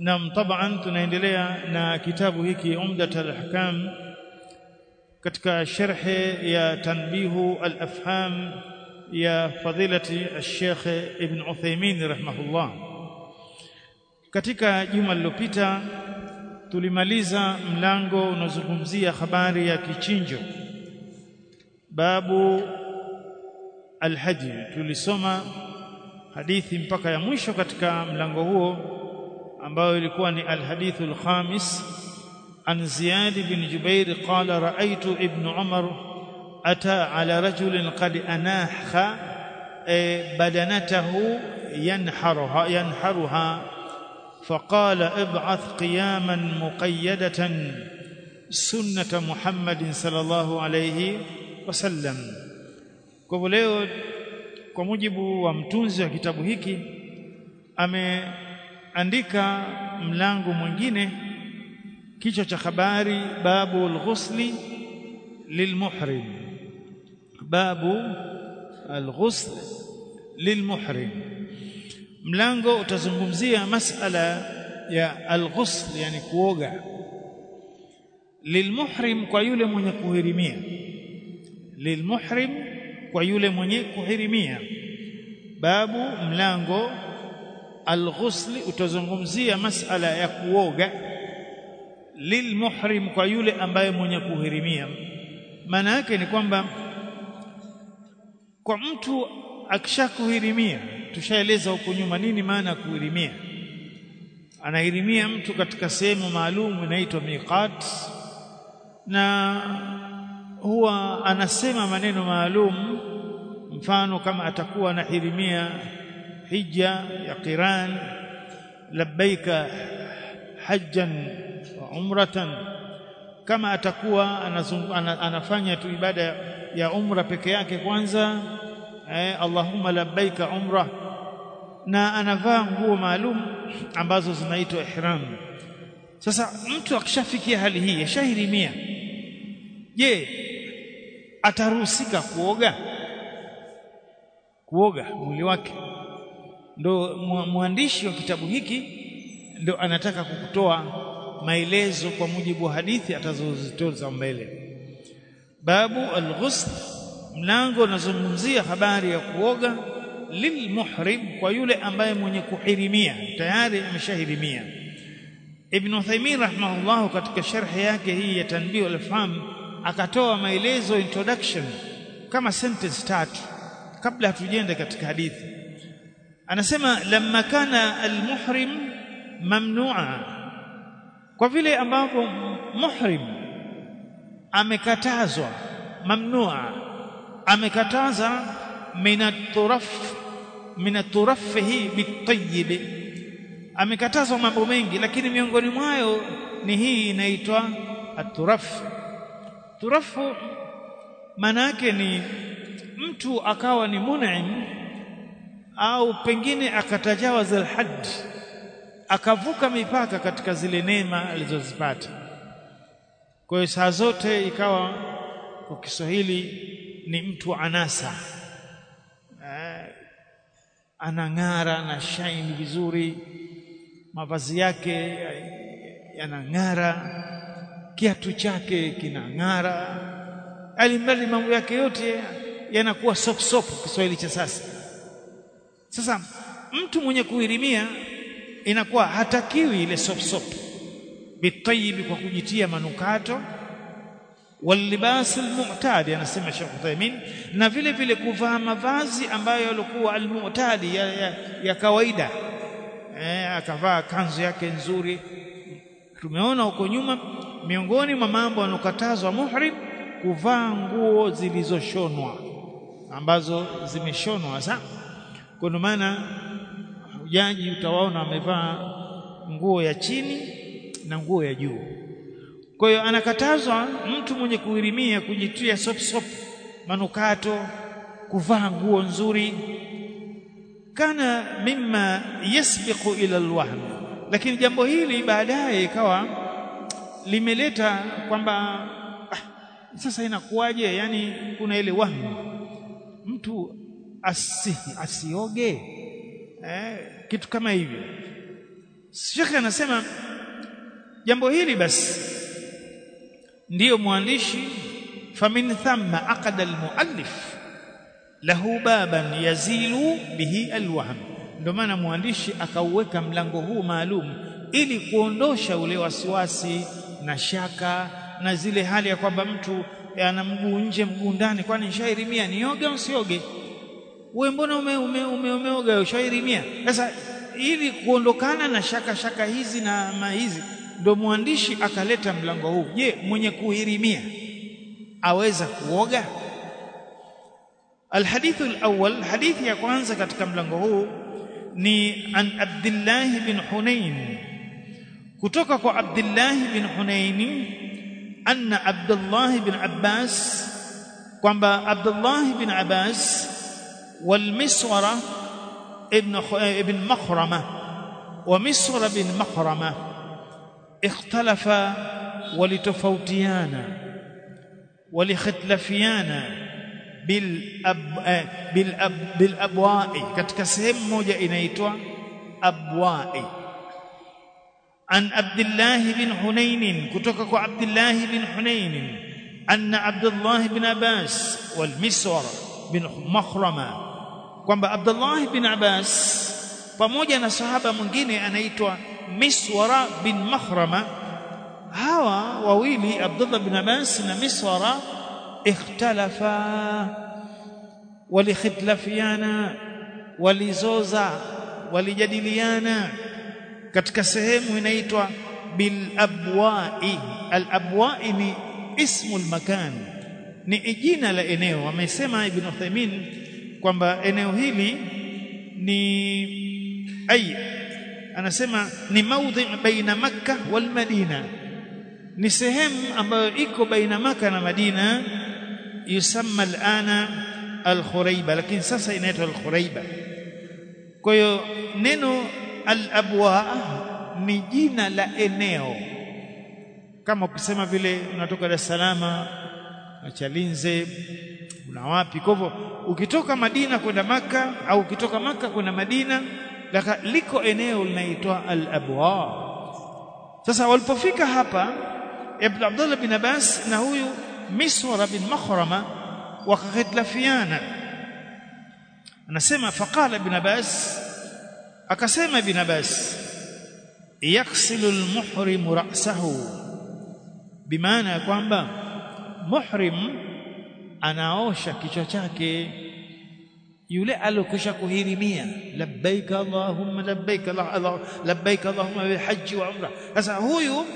Naam taban tunaendelea na kitabu hiki Umdat al-Ahkam katika sharhe ya tanbihu al-afham ya fadilati al-Sheikh Ibn Uthaymeen rahimahullah. Katika juma lililopita tulimaliza mlango unazungumzia habari ya kichinjo babu al-hadi tulisoma hadithi mpaka ya mwisho katika mlango huo ambayo ilikuwa ni alhadithu alkhamis an Ziyad bin Jubair qala ra'aytu ibn Umar ata ala rajulin qad anaha badanatahu yanharuha yanharuha فقال ابعث قياما مقيدة سنة محمد صلى الله عليه وسلم kwa leo kwa mujibu wa mtunzi wa kitabu hiki ame andika mlango mwingine kichwa cha habari babu al-ghusli lilmuhrim. Babu al-ghusl lilmuhrim. Mlango utazungumzia masala ya alghusl yani kuoga. Lilmuhrim kwa yule mwenye kuhirimia. Lilmuhrim kwa yule mwenye kuhirimia. Babu mlango alghusli utazungumzia masala ya kuoga lilmuhrim kwa yule ambaye mwenye kuhirimia. Maana yake ni kwamba kwa mtu akishakuhirimia tushaeleza huko nyuma nini maana kuhirimia. Anahirimia mtu katika sehemu maalum inaitwa miqat na huwa anasema maneno maalum mfano kama atakuwa anahirimia hija ya qiran labbaika hajjan wa umratan kama atakuwa anafanya tu ibada ya umra peke yake kwanza eh, Allahumma labbaika umra na anavaa nguo maalum ambazo zinaitwa ihram. Sasa mtu akishafikia hali hii ashahirimia je ataruhusika kuoga? Kuoga mwili wake ndo mwandishi wa kitabu hiki ndo anataka kukutoa maelezo kwa mujibu wa hadithi atazozitoza mbele. Babu al-ghusl mlango unazungumzia habari ya kuoga lilmuhrim kwa yule ambaye mwenye kuhirimia tayari ameshahirimia. Ibn Uthaymeen rahimahullah katika sharhi yake hii ya tanbih al-faham akatoa maelezo introduction kama sentence tatu kabla hatujende katika hadithi anasema lamma kana almuhrim mamnu'a. Kwa vile ambavyo muhrim amekatazwa mamnu'a amekataza minaturaf minaturafihi bitayyib amekatazwa mambo mengi lakini miongoni mwayo ni hii inaitwa aturaf turafu maana yake ni mtu akawa ni mun'im au pengine akatajawaza alhad akavuka mipaka katika zile neema alizozipata. Kwa hiyo saa zote ikawa kwa Kiswahili ni mtu anasa. Anang'ara na shine vizuri mavazi yake yanang'ara kiatu chake kinang'ara. Alimradi mambo yake yote yanakuwa sop sop Kiswahili cha sasa sasa mtu mwenye kuhirimia inakuwa hatakiwi ile sop sop bitayibi kwa kujitia manukato. Walibasi almu'tadi anasema Sheikh Uthaymeen na vile vile kuvaa mavazi ambayo yalikuwa almu'tadi ya, ya, ya kawaida. Eh akavaa kanzu yake nzuri. Tumeona huko nyuma miongoni mwa mambo yanokatazwa muhrim kuvaa nguo zilizoshonwa. Ambazo zimeshonwa sasa kwa maana hujaji utawaona amevaa nguo ya chini na nguo ya juu. Kwa hiyo anakatazwa mtu mwenye kuhirimia kujitia sop sop manukato kuvaa nguo nzuri. Kana mimma yasbiqu ila alwahm lakini jambo hili baadaye ikawa limeleta kwamba ah, sasa inakuwaje? Yani kuna ile wahmu mtu asi, asioge? Eh, kitu kama hivyo. Sheikh anasema jambo hili basi ndiyo mwandishi famin thamma aqada almuallif lahu baban yazilu bihi alwahm. Ndio maana mwandishi akauweka mlango huu maalum ili kuondosha ule wasiwasi na shaka na zile hali ya kwamba mtu ana mguu nje mguu ndani kwani nishairimia nioge usioge sioge wewe mbona ume, ume, ume, umeoga ushairimia sasa ili kuondokana na shaka shaka hizi na ma hizi ndo mwandishi akaleta mlango huu je mwenye kuhirimia aweza kuoga الحديث الأول حديث ya kwanza katika mlango huu ni an Abdullah bin Hunain kutoka kwa Abdullah bin Hunain anna Abdullah bin Abbas kwamba Abdullah bin Abbas wal Miswara ibn ibn Makhrama wa Miswara bin Makhrama ikhtalafa walitofautiana walikhitlafiana bil ab, bil ab, bil abwa'i katika sehemu moja inaitwa abwa'i an Abdullah bin Hunain kutoka kwa Abdullah bin Hunain anna Abdullah bin Abbas wal Miswar bin Makhrama kwamba Abdullah bin Abbas pamoja na sahaba mwingine anaitwa Miswara bin Mahrama hawa wawili Abdullah bin Abbas na Miswara ikhtalafa walikhitlafiana walizoza walijadiliana katika sehemu inaitwa bil abwa'i. Al abwa'i ni ismu al makan ni jina la eneo. Amesema ibn Uthaymeen kwamba eneo hili ni ay anasema ni maudhi baina makkah wal madina. Ni sehemu ambayo iko baina maka na madina yusamma alana al-khuraiba lakini sasa inaitwa al-khuraiba kwa hiyo neno al-abwa ni jina la eneo. Kama ukisema vile unatoka Dar es Salaam Chalinze una wapi? Kwa hivyo ukitoka Madina kwenda maka au ukitoka maka kwenda Madina liko eneo linaitwa al-abwa sasa walipofika hapa Ibn Abdullah bin Abbas na huyu Miswara bin Makhrama wakakhitlafiana anasema faqala ibn Abbas akasema ibn Abbas yaksilu almuhrim ra'sahu bimaana kwamba muhrim anaosha kichwa chake yule alokwisha kuhirimia labbaik allahumma labbaik labbaik allahumma bil hajj wa umra sasa huyu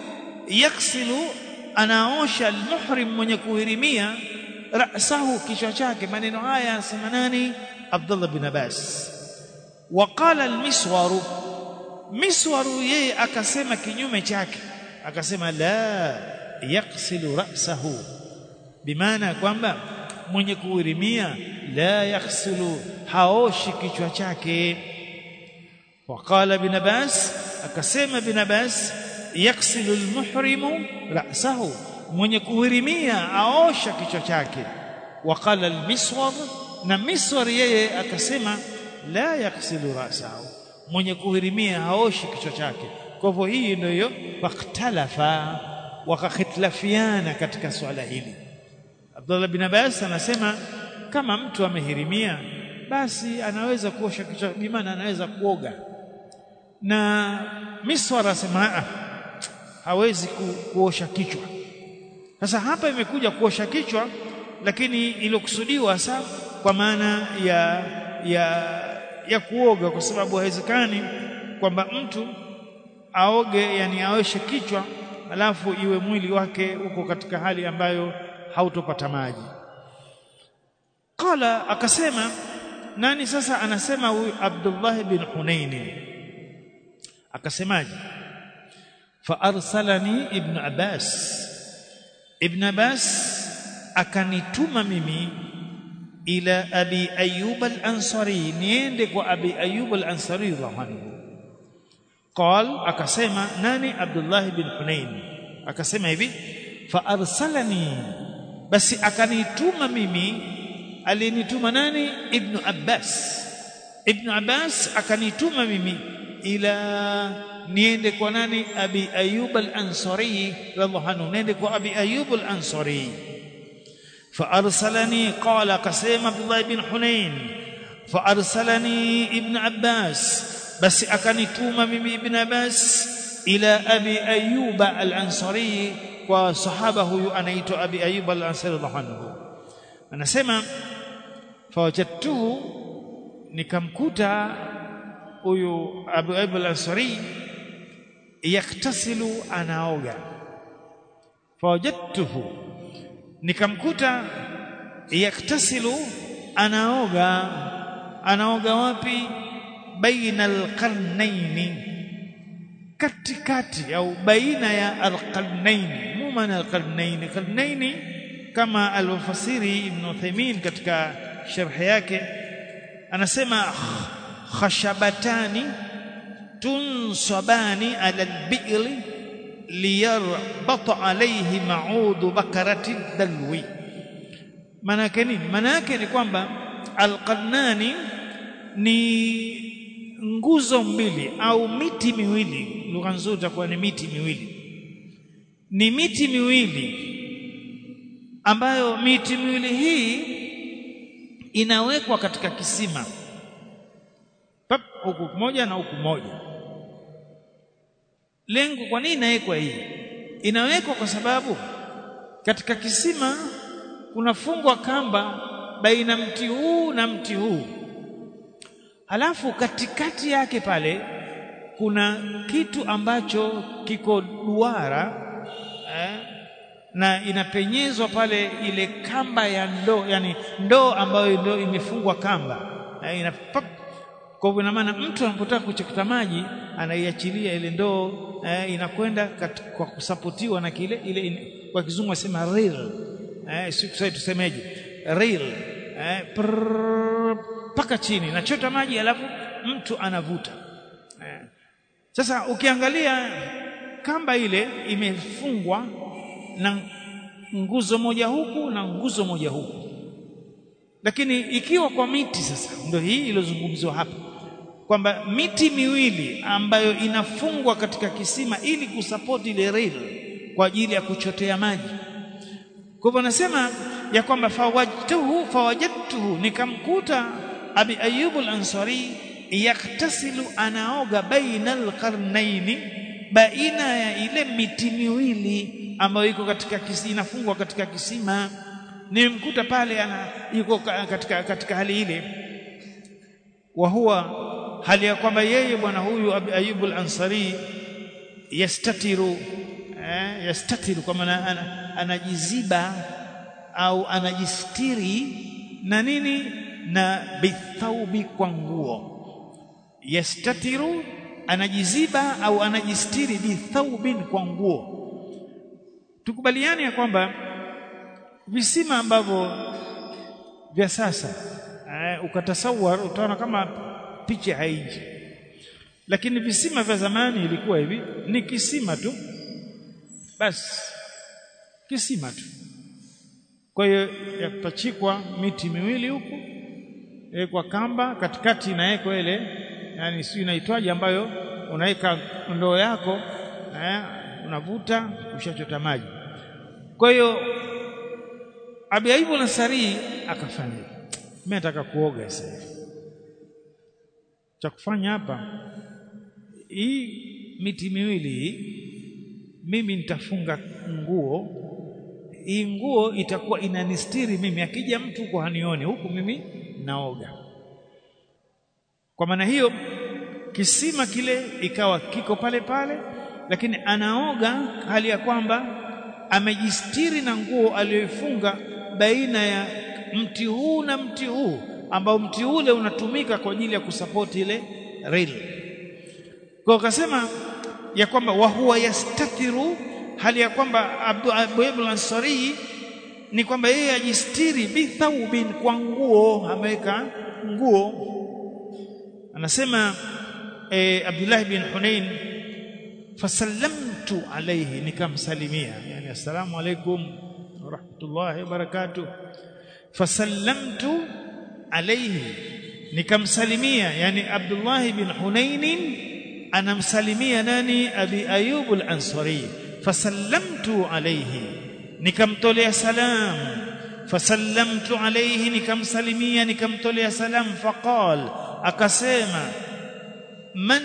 yaksilu anaosha almuhrim mwenye kuhirimia rasahu kichwa chake maneno haya anasema nani Abdullah bin Abbas waqala almiswar miswar yeye akasema kinyume chake akasema la yaksilu rasahu bimaana kwamba mwenye kuhirimia la yaksilu haoshi kichwa chake. Waqala bin akasema bin Abbas yaksilu almuhrimu ra'sahu mwenye kuhirimia aosha kichwa chake. Waqala almiswar na miswar yeye akasema la yaghsilu rasahu mwenye kuhirimia haoshi kichwa chake. Kwa hivyo hii ndio faktalafa wakakhitlafiana katika swala hili Abdullah bin Abbas anasema kama mtu amehirimia basi anaweza kuosha kichwa bimaana anaweza kuoga. Na Miswar asema hawezi ku, kuosha kichwa. Sasa hapa imekuja kuosha kichwa lakini ilokusudiwa hasa kwa maana ya ya ya kuoga kwa sababu haiwezekani kwamba mtu aoge yani aoshe kichwa alafu iwe mwili wake uko katika hali ambayo hautopata maji qala akasema nani sasa anasema huyu Abdullah bin Hunain akasemaje fa arsalani ibn Abbas ibn Abbas akanituma mimi ila abi ayyub al-ansari niende kwa abi ayyub al-ansari radhiallahu قال akasema nani Abdullah bin Hunain akasema hivi fa arsalani basi akanituma mimi alinituma nani ibn Abbas ibn Abbas akanituma mimi ila niende kwa nani abi ayyub al-ansari radhiallahu anhu niende kwa abi ayyub al-ansari فارسلني قال قسم عبد الله بن حنين فارسلني ابن عباس بس akanituma mimi ibn Abbas ila abi ayyub al-ansari kwa sahaba huyu anaitwa abi ayyub al-ansari radhiallahu anasema fawajadtuhu nikamkuta huyu abu ayyub al-ansari yaktasilu anaoga. Fawajadtuhu nikamkuta yaktasilu anaoga. Anaoga wapi? Baina alqarnaini katikati au baina ya alqarnaini mumana alqarnaini qarnaini kama alfasiri ibn Uthaymeen katika sharh yake anasema khashabatani tunsabani ala albi'li liyarbat alayhi ma'udu bakarati dalwi. Maana yake nini? Maana yake ni kwamba alqarnani ni nguzo mbili au miti miwili. Lugha nzuri itakuwa ni miti miwili ni miti miwili ambayo miti miwili hii inawekwa katika kisima. Pap huku moja na huku moja. Lengo kwa nini inawekwa hii? Inawekwa kwa sababu katika kisima kunafungwa kamba baina mti huu na mti huu. Halafu katikati yake pale kuna kitu ambacho kiko duara eh, na inapenyezwa pale ile kamba ya ndoo yani ndoo ambayo ndo imefungwa kamba. Eh, ina kwa hivyo maana mtu anapotaka kuchota maji anaiachilia ile ndoo eh, inakwenda kwa kusapotiwa na kile ile in, kwa kizungu wasema reel. Eh, si tusemeje? Reel. Eh, paka chini. Nachota maji alafu mtu anavuta. Eh. Sasa ukiangalia kamba ile imefungwa na nguzo moja huku na nguzo moja huku, lakini ikiwa kwa miti sasa, ndio hii iliyozungumzwa hapa kwamba miti miwili ambayo inafungwa katika kisima ili kusapoti ile rail kwa ajili ya kuchotea maji. Kwa hivyo nasema ya kwamba fawajtuhu fawajadtuhu, nikamkuta Abi Ayyub al-Ansari yaktasilu anaoga baina al-qarnaini, baina ya ile miti miwili ambayo iko katika kisima, inafungwa katika kisima. nimkuta pale ana yuko katika, katika hali ile, wa huwa hali ya kwamba yeye bwana huyu Ayub al-Ansari yastatiru eh, yastatiru kwa maana ana, anajiziba au anajistiri na nini? Na bithaubi kwa nguo. Yastatiru anajiziba au anajistiri bi thawbin kwa nguo. Tukubaliane ya kwamba visima ambavyo vya sasa eh, ukatasawar utaona kama picha haiji. Lakini visima vya zamani ilikuwa hivi ni kisima tu. Basi kisima tu. Kwa hiyo yapachikwa miti miwili huku kwa kamba katikati inawekwa ile yani si inaitwaje ambayo unaweka ndoo yako eh, unavuta ushachota maji. Kwa hiyo Abi Ayubu Ansari akafanya mimi nataka kuoga sasa cha kufanya hapa hii miti miwili mimi nitafunga nguo. Hii nguo itakuwa inanistiri mimi. Akija mtu huko hanioni huku mimi naoga kwa maana hiyo kisima kile ikawa kiko pale pale lakini anaoga hali ya kwamba amejistiri na nguo aliyoifunga baina ya mti huu na mti huu ambao mti ule unatumika kwa ajili ya kusapoti ile reli. Kwa akasema ya kwamba wa huwa yastathiru hali ya kwamba Abu, Ibn Ansari ni kwamba yeye ajistiri bithaubin kwa nguo ameweka nguo anasema eh, Abdullah bin Hunain fasallamtu alayhi nikamsalimia yani assalamu alaykum wa rahmatullahi wa barakatuh fasallamtu alayhi nikamsalimia yani Abdullah bin Hunain anamsalimia nani Abi Ayub al-Ansari fasallamtu alayhi nikamtolea salam fasallamtu alayhi nikamsalimia nikamtolea salam faqal akasema man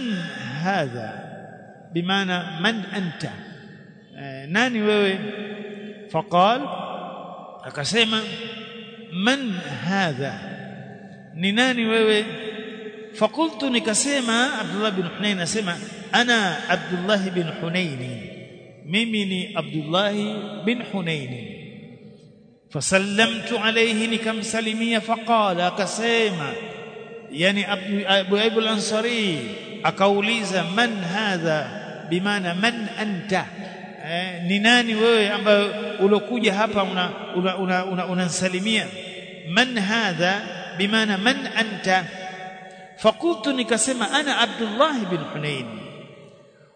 hadha bimaana man anta nani wewe faqal akasema man hadha ni nani wewe fakultu nikasema Abdullah bin Hunain asema ana Abdullah bin Hunain mimi ni Abdullah bin Hunain fasallamtu alayhi nikamsalimia faqala akasema yani Abu al-Ansari akauliza man hadha? Bimaana man anta? Eh, ni nani wewe ambaye ulokuja hapa unansalimia una, una, una man hadha? Bimaana man anta? Fakultu nikasema ana Abdullah bin Hunain.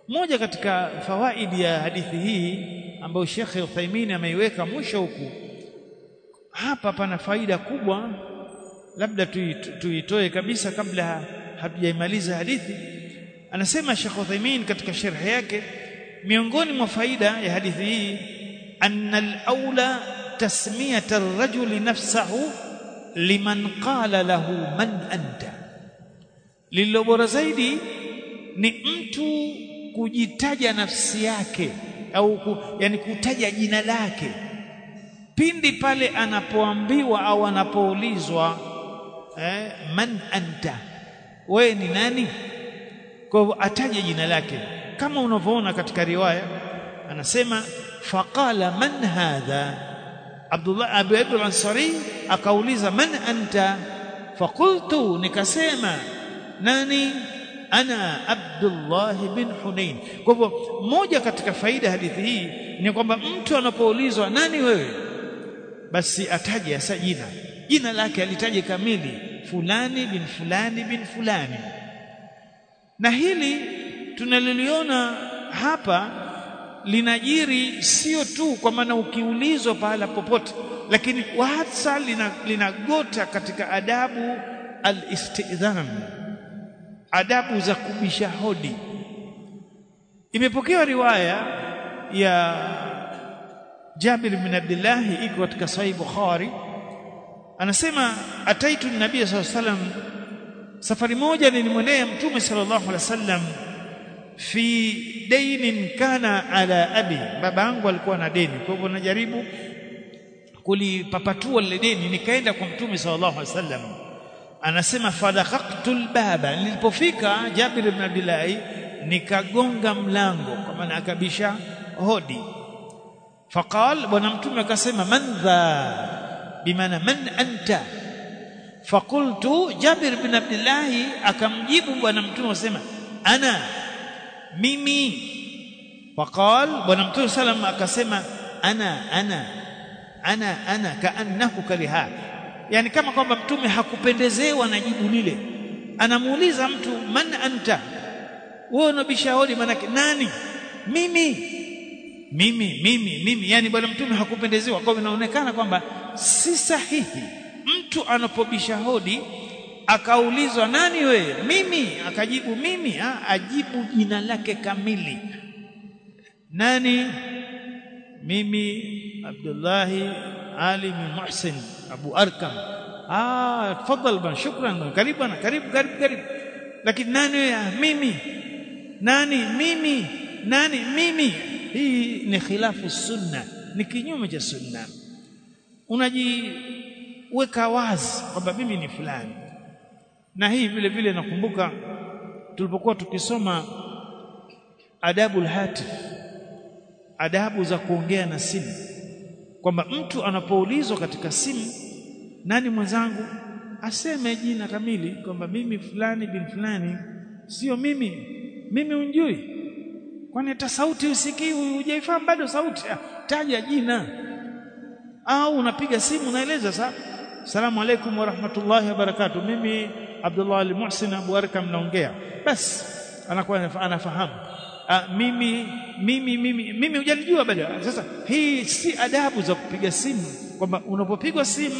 Moja katika fawaidi ya hadithi hii ambayo Sheikh Uthaymeen ameiweka mwisho huku hapa pana faida kubwa labda tuitoe kabisa kabla hatujaimaliza hadithi. Anasema Sheikh Uthaymeen katika sharh yake miongoni mwa faida ya hadithi hii anna al-aula tasmiyata ar-rajuli nafsahu liman qala lahu man anta. Lililo bora zaidi ni mtu kujitaja nafsi yake au ku, yani kutaja jina lake. Pindi pale anapoambiwa au anapoulizwa eh, man anta. Wewe ni nani? Kwa hivyo ataje jina lake. Kama unavyoona katika riwaya anasema faqala man hadha? Abdullah Abu Abdul Ansari akauliza man anta? Faqultu nikasema nani? Ana Abdullah bin Hunain. Kwa hivyo moja katika faida hadithi hii ni kwamba mtu anapoulizwa nani wewe? Basi ataje hasa jina jina lake alitaje kamili. Fulani bin fulani bin fulani. Na hili tunaliliona hapa linajiri sio tu kwa maana ukiulizwa pahala popote lakini hasa linagota lina katika adabu al-istidhan adabu za kubisha hodi. Imepokewa riwaya ya Jabir bin Abdullah iko katika Sahih Bukhari anasema ataitu nabii sallallahu alaihi wasallam safari moja nilimwendea mtume sallallahu alaihi wasallam fi dainin kana ala abi. Babangu alikuwa na deni kwa hivyo najaribu kulipapatua lile deni nikaenda kwa mtume sallallahu alaihi wasallam. Anasema fadhaqtul baba nilipofika Jabir ibn Abdullah nikagonga mlango kwa maana akabisha hodi. Faqal bwana mtume akasema man dha bimaana man anta? Fakultu Jabir bin Abdullah akamjibu bwana mtume akasema ana mimi. Faqal bwana mtume salam akasema ana ana ana ana kaannahu kaliha yani kama kwamba mtume hakupendezewa na jibu lile. Anamuuliza mtu man anta? Wewe unabishauri manake nani? Mimi mimi mimi mimi. Yani bwana mtume hakupendezewa. Kwa inaonekana kwamba si sahihi. Mtu anapobisha hodi akaulizwa nani we mimi. Akajibu mimi. Ha? ajibu jina lake kamili. Nani? Mimi Abdullahi Ali bin Muhsin Abu Arkam. Ah tafadhal bana shukran karibu bana karibu karibu karibu. Lakini nani wewe? Mimi. Nani? Mimi. Nani? Mimi hii ni khilafu sunna ni kinyume cha sunna. Unajiweka wazi kwamba mimi ni fulani. Na hii vile vile nakumbuka tulipokuwa tukisoma adabu hatif adabu za kuongea na simu. Kwamba mtu anapoulizwa katika simu nani mwenzangu aseme jina kamili kwamba mimi fulani bin fulani. Sio mimi. Mimi unjui kwani hata sauti usikii hujaifahamu bado sauti? Taja jina. Au unapiga simu unaeleza sa. Salamu alaykum wa rahmatullahi wa barakatuh. Mimi Abdullah al-Muhsin Abu Arkam naongea basi anakuwa anafahamu. A, mimi mimi mimi mimi hujanijua bado. Sasa hii si adabu za kupiga simu. Kwamba unapopigwa simu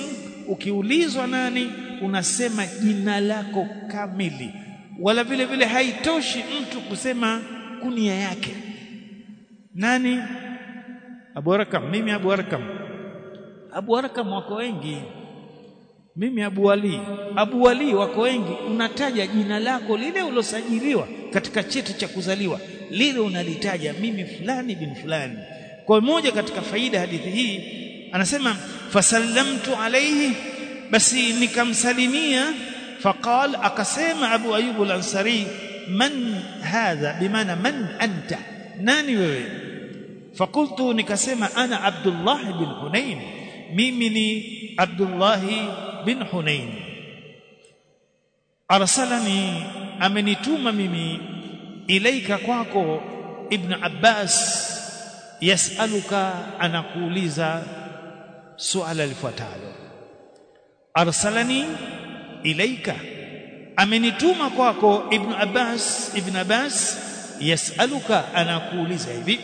ukiulizwa nani unasema jina lako kamili. Wala vile vile haitoshi mtu kusema kunia yake. Nani? Abu Arkam mimi Abu Arkam Abu Arkam wako wengi. Mimi Abu Ali. Abu Ali wako wengi. Unataja jina lako lile ulosajiliwa katika cheti cha kuzaliwa lile unalitaja mimi fulani bin fulani. Kwa moja katika faida hadithi hii anasema fasallamtu alayhi basi nikamsalimia faqal akasema Abu Ayyub al-Ansari من هذا؟ بمعنى من أنت؟ ناني وين؟ فقلت نكسم أنا عبد الله بن حنين. ميمني عبد الله بن حنين. أرسلني أمني توم ميمي إليك كواكو ابن عباس يسألك أنا قوليزا سؤال الفتال أرسلني إليك. Amenituma kwako ibn Abbas ibn Abbas yasaluka anakuuliza hivi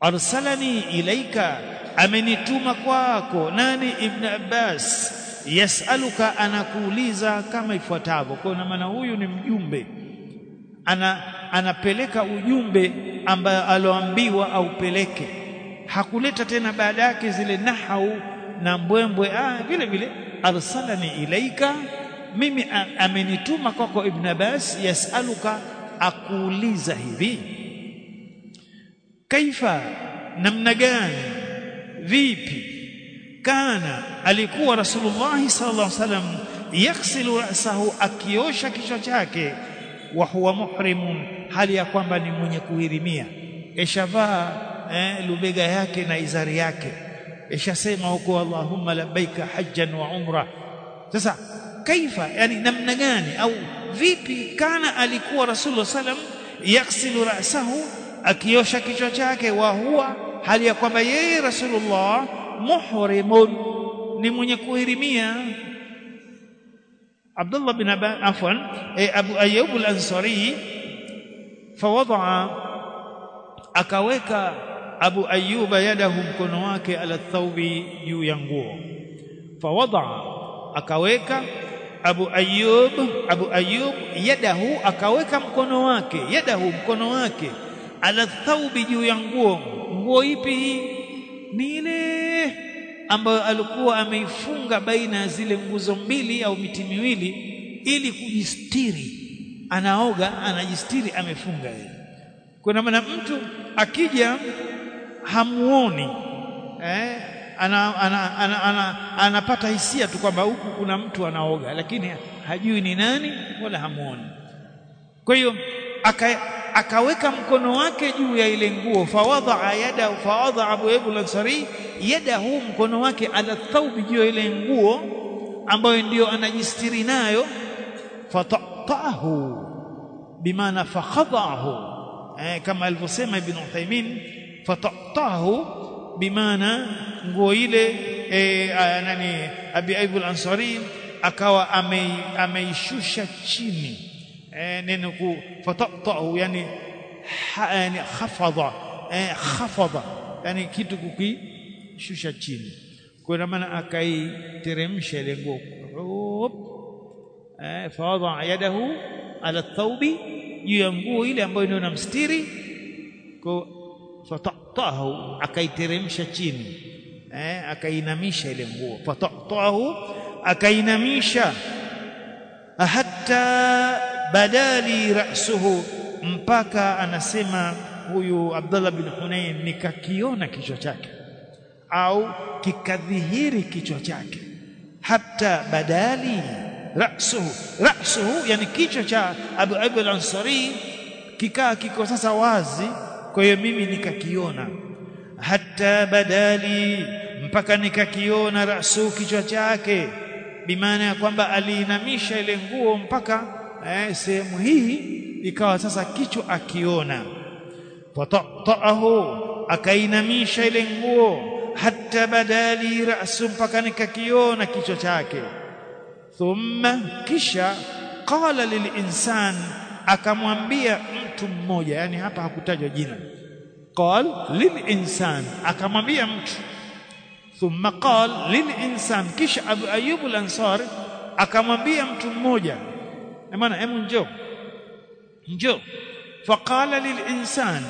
arsalani ilaika amenituma kwako nani ibn Abbas? Yasaluka anakuuliza kama ifuatavyo. Kwa maana huyu ni mjumbe ana anapeleka ujumbe ambayo aloambiwa aupeleke. Hakuleta tena baada yake zile nahau na mbwembwe. Ah vile vile arsalani ilaika mimi amenituma kwako ibn Abbas yasaluka akuuliza hivi. Kaifa namna gani vipi kana alikuwa rasulullah sallallahu alaihi wasallam yaghsilu ra'sahu akiosha kichwa chake wa huwa muhrimun hali ya kwamba ni mwenye kuhirimia. Eshavaa eh, lubega yake na izari yake. Eshasema huko allahumma labbaika hajjan wa umra. Sasa kaifa? Yani namna gani? Au vipi kana alikuwa rasulullah sallam yaghsilu ra'sahu akiosha kichwa chake wa huwa hali ya kwamba yeye rasulullah muhrimun ni mwenye kuhirimia. Abdullah bin Aba afwan e, Abu Ayyub al-Ansari fawadaa akaweka Abu Ayyub yadahu mkono wake ala thawbi juu ya nguo. Fawadaa akaweka Abu Ayyub Abu Ayyub yadahu akaweka mkono wake yadahu mkono wake. Ala thawbi juu ya nguo. Nguo ipi hii? Ni ile ambayo alikuwa ameifunga baina ya zile nguzo mbili au miti miwili ili kujistiri. Anaoga anajistiri amefunga yeye. Kuna maana mtu akija hamuoni. Eh ana, ana, ana, ana, anapata hisia tu kwamba huku kuna mtu anaoga lakini hajui ni nani wala hamuoni. Kwa hiyo aka akaweka mkono wake juu ya ile nguo fawadha yada fawadha Abu Ayyub al-Ansari yadahu mkono wake ala thawbi juu ya ile nguo ambayo ndio anajistiri nayo fatatahu bimaana fakhadahu eh, kama alivyosema Ibn Uthaymeen fatatahu bimaana nguo ile eh, nani Abi Ayyub al-Ansari akawa ameishusha chini. E, neno ku fatatahu yani ha, yani khafadha e, khafadha yani kitu kukishusha chini. Kwa maana akaiteremsha ile nguo. Eh, fawadha yadahu ala thawbi juu ya nguo ile ambayo ndio namstiri kwa fatatahu akaiteremsha chini. Eh, akainamisha ile nguo. Fatatahu akainamisha. Hatta badali ra'suhu mpaka anasema huyu Abdullah bin Hunayn nikakiona kichwa chake. Au kikadhihiri kichwa chake. Hatta badali ra'suhu. Ra'suhu yani kichwa cha Abu Ayyub al-Ansari kikaa kiko sasa wazi kwa hiyo mimi nikakiona. Hatta badali mpaka nikakiona ra'su kichwa chake. Bimaana ya kwamba aliinamisha ile nguo mpaka eh, sehemu hii ikawa sasa kichwa akiona. Fatatahu akainamisha ile nguo. Hatta badali ra'su mpaka nikakiona kichwa chake. Thumma kisha qala lilinsan akamwambia mtu mmoja yani hapa hakutajwa jina. Qal lilinsan akamwambia mtu. Thumma qal lilinsan kisha Abu Ayyub al-Ansari akamwambia mtu mmoja. Maana hemu njoo. Njoo. Faqala lilinsan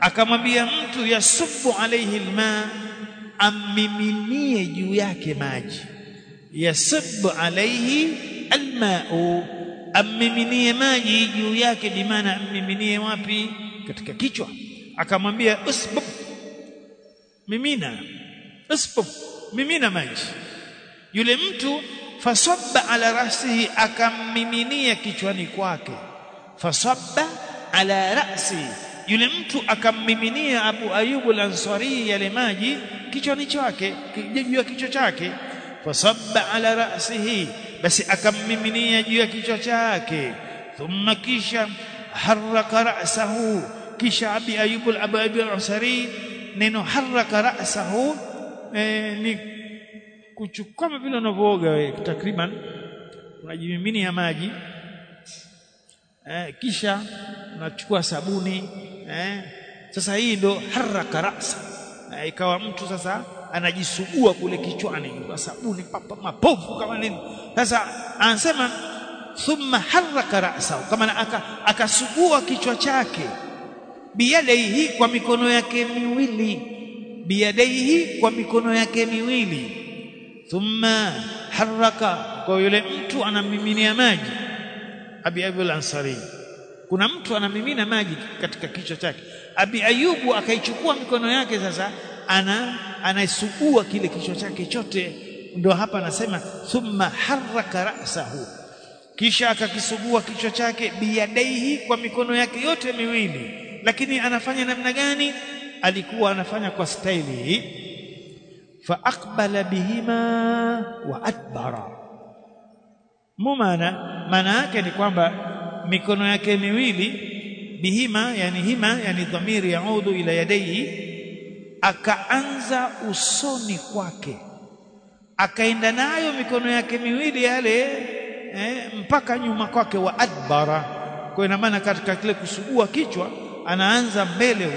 akamwambia mtu yasubu alayhi alma ammiminie juu yake maji. Yasubu alayhi alma'u ammiminie maji juu yake bimaana ammiminie wapi? Katika kichwa. Akamwambia usbub mimina usbub mimina maji. Yule mtu fasabba ala rasihi akammiminia kichwani kwake. Fasabba ala rasi. Yule mtu akammiminia Abu ayubu al-Ansari yale maji kichwani chake juu ya kichwa chake fasabba ala rasihi basi akammiminia juu ya kichwa chake. Thumma kisha haraka ra'sahu kisha Abi al-Abu Ayyub al-usari neno haraka ra'sahu eh, ni kuchukua vile unavyooga wewe takriban unajimiminia maji eh, kisha unachukua sabuni eh, sasa hii ndo haraka rasa ikawa mtu sasa anajisugua kule kichwani. Kwa sabuni papa mapovu kama nini. Sasa anasema thumma haraka rasa kama akasugua kichwa chake. Biyadaihi kwa mikono yake miwili. Biyadaihi kwa mikono yake miwili. Thumma haraka kwa yule mtu anamiminia maji. Abi Ayyub al-Ansari kuna mtu anamimina maji katika kichwa chake. Abi ayubu akaichukua mikono yake sasa ana anaisugua kile kichwa chake chote. Ndio hapa anasema thumma haraka ra'sahu. Kisha akakisugua kichwa chake biyadaihi kwa mikono yake yote miwili. Lakini anafanya namna gani? Alikuwa anafanya kwa staili hii. Fa aqbala bihima wa adbara. Mumana maana yake ni kwamba mikono yake miwili bihima yani hima yani dhamiri yaudu ila yadaihi akaanza usoni kwake. Akaenda nayo mikono yake miwili yale eh, mpaka nyuma kwake wa adbara. Kwa ina maana katika kile kusugua kichwa anaanza mbele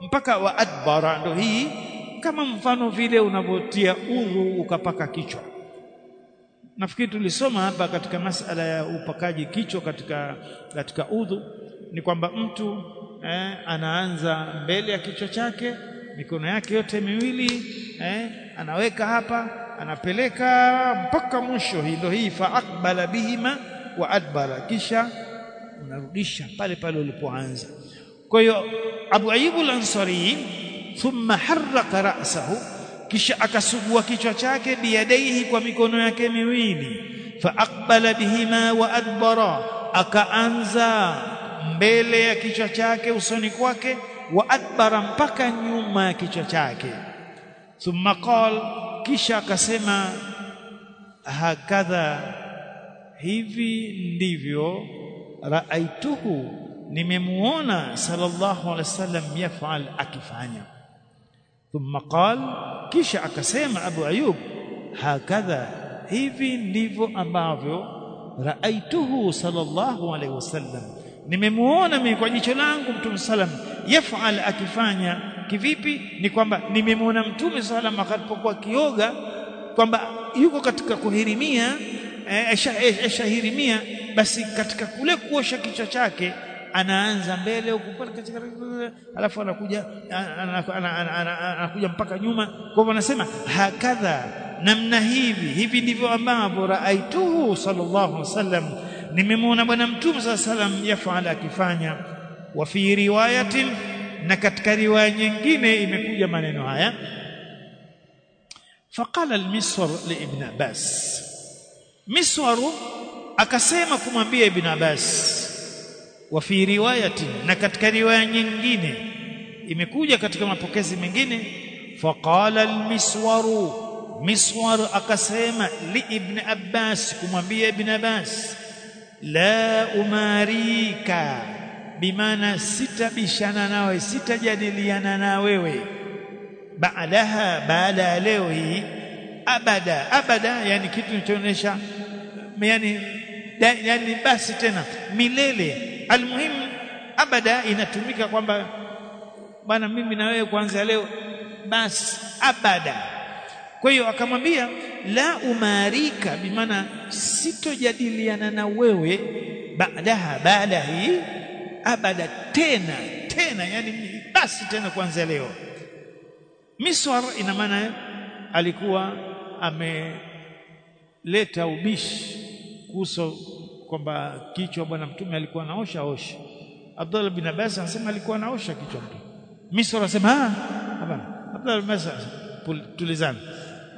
mpaka wa adbara. Ndo hii kama mfano vile unavyotia udhu ukapaka kichwa. Nafikiri tulisoma hapa katika masala ya upakaji kichwa katika katika udhu ni kwamba mtu eh, anaanza mbele ya kichwa chake mikono yake yote miwili eh, anaweka hapa anapeleka mpaka mwisho. Hilo hii fa aqbala bihima wa adbara. Kisha unarudisha pale pale ulipoanza. Kwa hiyo Abu Ayyub al-Ansari thumma harraka ra'sahu kisha akasugua kichwa chake biyadaihi kwa mikono yake miwili. Fa aqbala bihima wa adbara. Akaanza mbele ya kichwa chake usoni kwake wa adbara mpaka nyuma ya kichwa chake thumma qal kisha akasema hakadha hivi ndivyo raaituhu nimemuona sallallahu alaihi wasallam yafal akifanya thumma qal kisha akasema abu ayub hakadha hivi ndivyo ambavyo raaituhu sallallahu alaihi wasallam nimemuona mimi kwa jicho langu mtume sallam yafal akifanya kivipi? Ni kwamba nimemuona mtume sallam akapokuwa kioga kwamba yuko katika kuhirimia ashahirimia basi katika kule kuosha kichwa chake anaanza mbele huku alafu anakuja anakuja mpaka nyuma. Kwa hivyo anasema hakadha namna hivi hivi ndivyo ambavyo raaituhu sallallahu alaihi wasallam nimemwona bwana mtume sala salam yafala akifanya. Wa fi riwayatin na katika riwaya nyingine imekuja maneno haya. Faqala al-miswar li ibn abbas. Miswar akasema kumwambia ibn abbas wa fi riwayatin na katika riwaya nyingine imekuja katika mapokezi mengine. Faqala al-miswaru miswar akasema li ibn abbas kumwambia ibn abbas la umarika. Bimaana sitabishana nawe sitajadiliana na wewe. Baadaha baada ya leo hii abada abada yani kitu kinachoonyesha yani yani basi tena milele. Almuhimu abada inatumika kwamba bwana mimi na wewe kuanzia leo basi abada kwa hiyo akamwambia la umarika bimaana sitojadiliana na wewe baadaha baada hii abada tena tena yani basi tena kuanzia leo. Miswar ina maana alikuwa ameleta ubishi kuhusu kwamba kichwa bwana mtume alikuwa anaosha osha Abdullah bin Abbas anasema alikuwa anaosha kichwa mtume. Miswar anasema ah hapana. Abdullah bin Abbas tulizana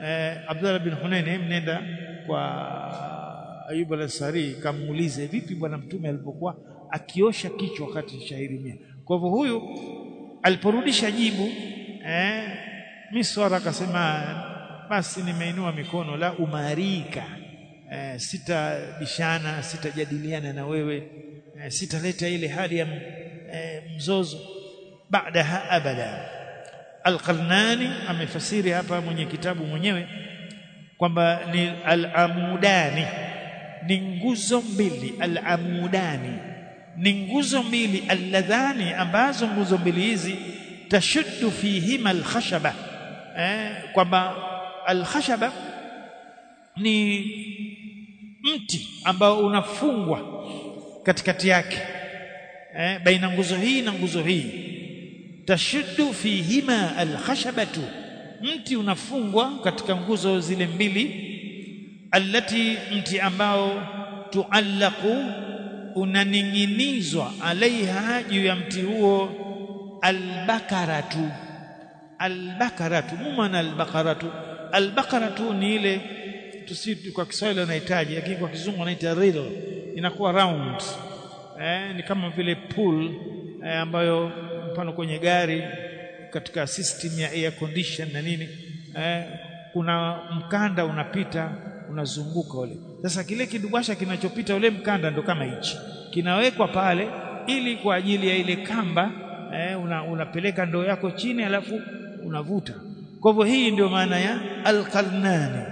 eh, Abdullah bin Hunain mnenda kwa Ayub al-Ansari kamuulize vipi bwana mtume alipokuwa akiosha kichwa wakati shahirimia kwa hivyo huyu aliporudisha jibu eh, miswara akasema basi nimeinua mikono la umarika. Eh, sitabishana sitajadiliana na wewe. Eh, sitaleta ile hali ya eh, mzozo. Baadaha abada Al-Qarnani amefasiri hapa mwenye kitabu mwenyewe kwamba ni al-amudani. Ni nguzo mbili al-amudani. Ni nguzo mbili alladhani ambazo nguzo mbili hizi tashuddu fihima al-khashaba. Eh, kwamba al-khashaba ni mti ambao unafungwa katikati yake. Eh, baina nguzo hii na nguzo hii tashuddu fihima alkhashabatu. Mti unafungwa katika nguzo zile mbili allati mti ambao tuallaqu unaning'inizwa alaiha juu ya mti huo albakaratu. Albakaratu mumana albakaratu? Albakaratu ni ile tusi kwa Kiswahili wanahitaji lakini kwa kizungu wanaita riddle. Inakuwa round. Eh, ni kama vile pool eh, ambayo mfano kwenye gari katika system ya air condition na nini eh, kuna mkanda unapita unazunguka ule. Sasa kile kidubasha kinachopita ule mkanda ndo kama hichi. Kinawekwa pale ili kwa ajili ya ile kamba eh, una, unapeleka ndoo yako chini alafu unavuta. Kwa hivyo hii ndio maana ya alqarnani